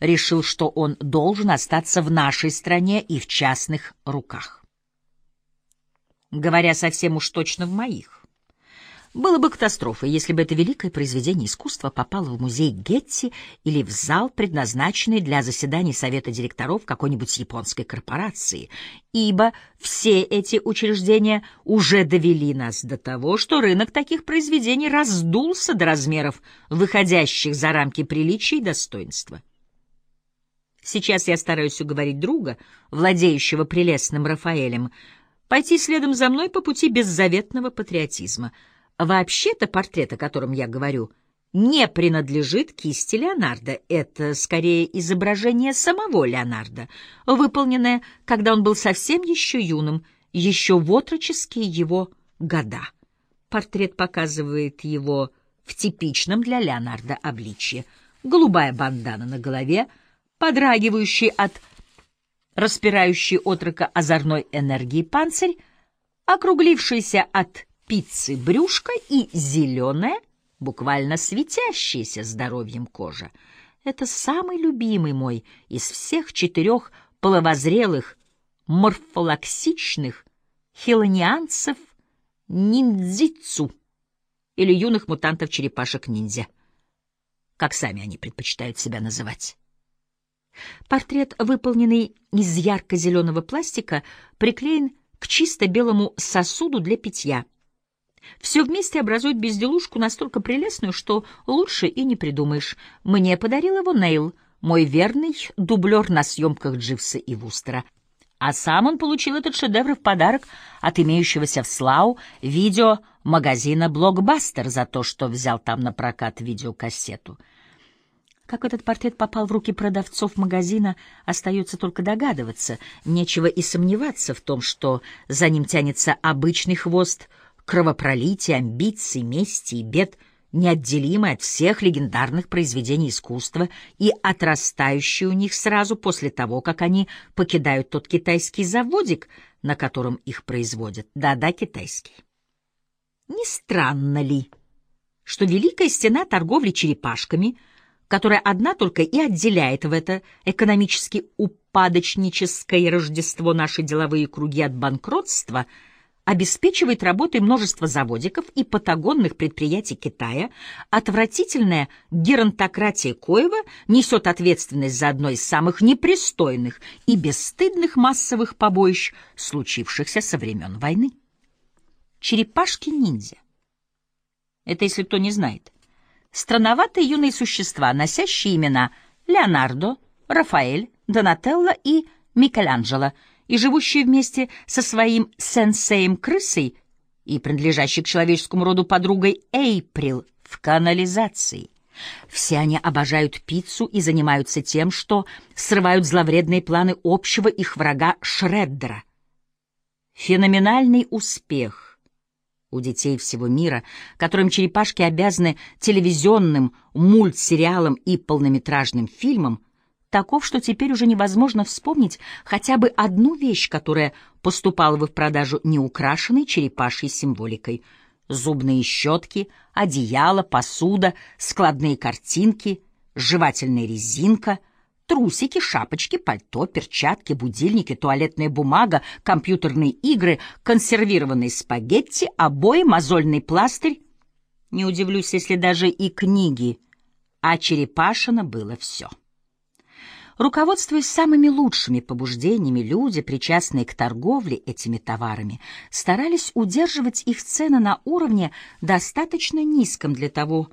решил, что он должен остаться в нашей стране и в частных руках. Говоря совсем уж точно в моих. Было бы катастрофой, если бы это великое произведение искусства попало в музей Гетти или в зал, предназначенный для заседаний совета директоров какой-нибудь японской корпорации, ибо все эти учреждения уже довели нас до того, что рынок таких произведений раздулся до размеров, выходящих за рамки приличия и достоинства. Сейчас я стараюсь уговорить друга, владеющего прелестным Рафаэлем, пойти следом за мной по пути беззаветного патриотизма — Вообще-то портрет, о котором я говорю, не принадлежит кисти Леонардо. Это скорее изображение самого Леонардо, выполненное, когда он был совсем еще юным, еще в отроческие его года. Портрет показывает его в типичном для Леонардо обличье. Голубая бандана на голове, подрагивающий от распирающий отрока озорной энергии панцирь, округлившийся от пиццы брюшко и зеленая, буквально светящаяся здоровьем кожа. Это самый любимый мой из всех четырех половозрелых, морфолаксичных хилонианцев ниндзицу или юных мутантов-черепашек-ниндзя, как сами они предпочитают себя называть. Портрет, выполненный из ярко-зеленого пластика, приклеен к чисто белому сосуду для питья — все вместе образует безделушку настолько прелестную, что лучше и не придумаешь. Мне подарил его Нейл, мой верный дублер на съемках Дживса и Вустера. А сам он получил этот шедевр в подарок от имеющегося в Слау видеомагазина «Блокбастер» за то, что взял там на прокат видеокассету. Как этот портрет попал в руки продавцов магазина, остается только догадываться. Нечего и сомневаться в том, что за ним тянется обычный хвост — кровопролития, амбиций, мести и бед, неотделимы от всех легендарных произведений искусства и отрастающие у них сразу после того, как они покидают тот китайский заводик, на котором их производят. Да-да, китайский. Не странно ли, что Великая стена торговли черепашками, которая одна только и отделяет в это экономически упадочническое Рождество наши деловые круги от банкротства — обеспечивает работой множество заводиков и патагонных предприятий Китая, отвратительная геронтократия Коева несет ответственность за одно из самых непристойных и бесстыдных массовых побоищ, случившихся со времен войны. Черепашки-ниндзя. Это, если кто не знает. Странноватые юные существа, носящие имена Леонардо, Рафаэль, Донателло и Микеланджело — и живущие вместе со своим сенсеем-крысой и принадлежащей к человеческому роду подругой Эйприл в канализации. Все они обожают пиццу и занимаются тем, что срывают зловредные планы общего их врага Шреддера. Феноменальный успех у детей всего мира, которым черепашки обязаны телевизионным мультсериалам и полнометражным фильмам, таков, что теперь уже невозможно вспомнить хотя бы одну вещь, которая поступала бы в продажу неукрашенной черепашьей символикой. Зубные щетки, одеяло, посуда, складные картинки, жевательная резинка, трусики, шапочки, пальто, перчатки, будильники, туалетная бумага, компьютерные игры, консервированные спагетти, обои, мозольный пластырь. Не удивлюсь, если даже и книги. А черепашина было все. Руководствуясь самыми лучшими побуждениями, люди, причастные к торговле этими товарами, старались удерживать их цены на уровне, достаточно низком для того,